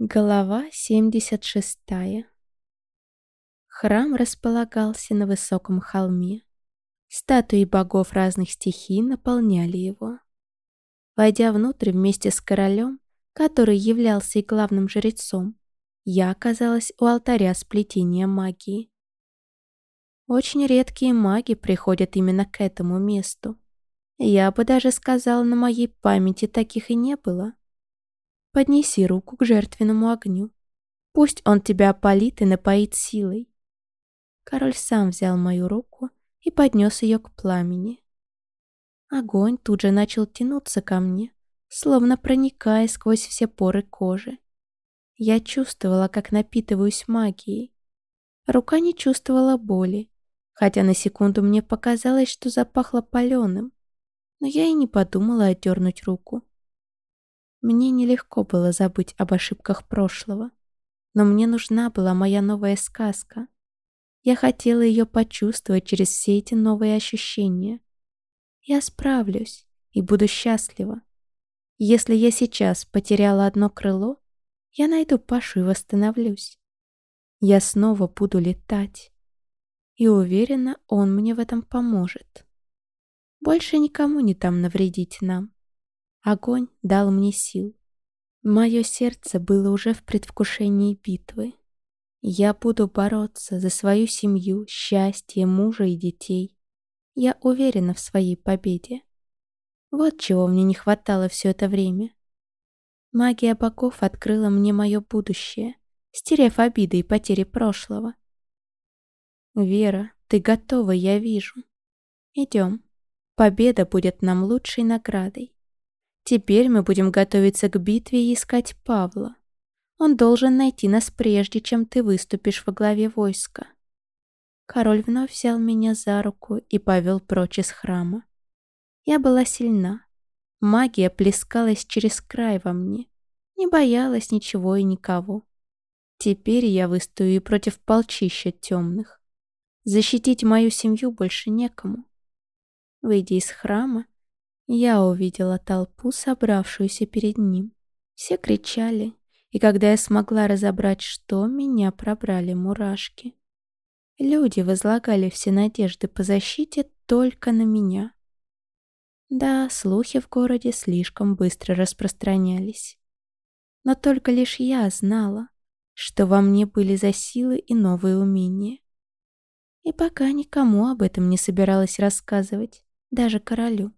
Глава 76 Храм располагался на высоком холме. Статуи богов разных стихий наполняли его. Войдя внутрь вместе с королем, который являлся и главным жрецом, я оказалась у алтаря сплетения магии. Очень редкие маги приходят именно к этому месту. Я бы даже сказала, на моей памяти таких и не было. Поднеси руку к жертвенному огню. Пусть он тебя опалит и напоит силой. Король сам взял мою руку и поднес ее к пламени. Огонь тут же начал тянуться ко мне, словно проникая сквозь все поры кожи. Я чувствовала, как напитываюсь магией. Рука не чувствовала боли, хотя на секунду мне показалось, что запахло паленым, но я и не подумала отдернуть руку. Мне нелегко было забыть об ошибках прошлого, но мне нужна была моя новая сказка. Я хотела ее почувствовать через все эти новые ощущения. Я справлюсь и буду счастлива. Если я сейчас потеряла одно крыло, я найду Пашу и восстановлюсь. Я снова буду летать. И уверена, он мне в этом поможет. Больше никому не там навредить нам. Огонь дал мне сил. Мое сердце было уже в предвкушении битвы. Я буду бороться за свою семью, счастье мужа и детей. Я уверена в своей победе. Вот чего мне не хватало все это время. Магия богов открыла мне мое будущее, стерев обиды и потери прошлого. Вера, ты готова, я вижу. Идем. Победа будет нам лучшей наградой. Теперь мы будем готовиться к битве и искать Павла. Он должен найти нас прежде, чем ты выступишь во главе войска. Король вновь взял меня за руку и повел прочь из храма. Я была сильна. Магия плескалась через край во мне. Не боялась ничего и никого. Теперь я выстою против полчища темных. Защитить мою семью больше некому. Выйдя из храма, я увидела толпу, собравшуюся перед ним. Все кричали, и когда я смогла разобрать, что, меня пробрали мурашки. Люди возлагали все надежды по защите только на меня. Да, слухи в городе слишком быстро распространялись. Но только лишь я знала, что во мне были за силы и новые умения. И пока никому об этом не собиралась рассказывать, даже королю.